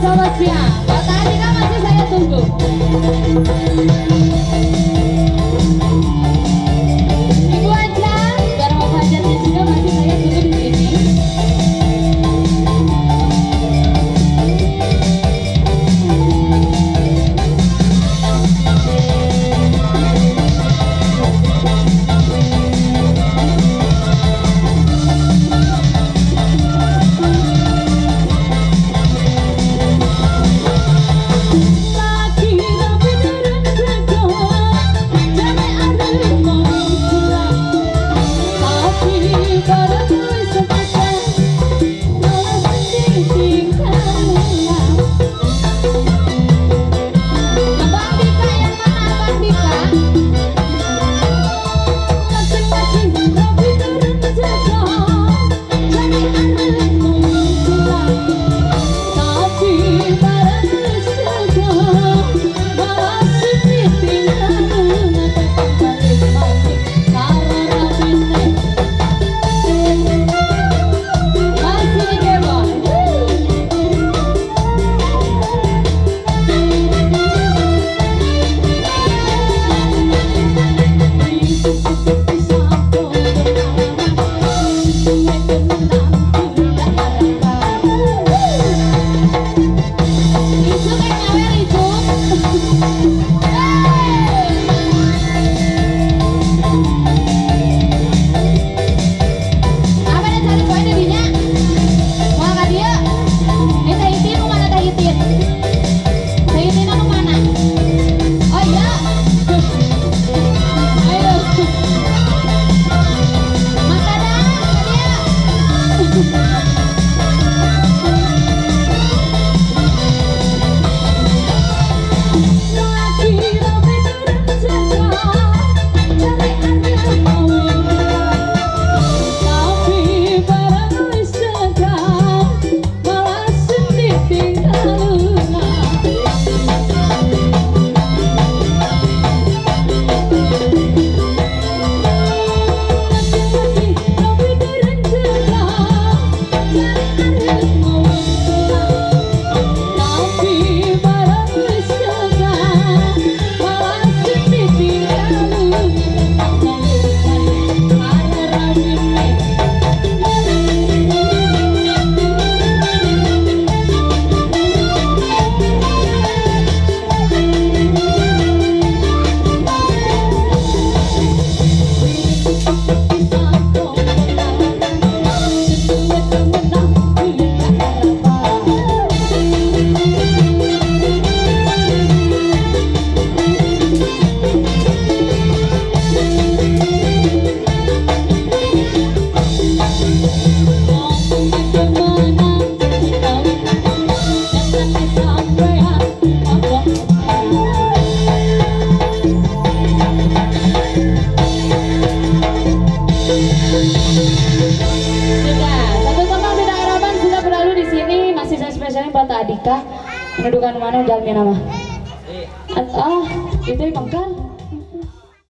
Solosia. Kota Arina kan masih saya tunggu. bata adika kedudukan mana dalamnya nama? Eh. Ah itu pengkal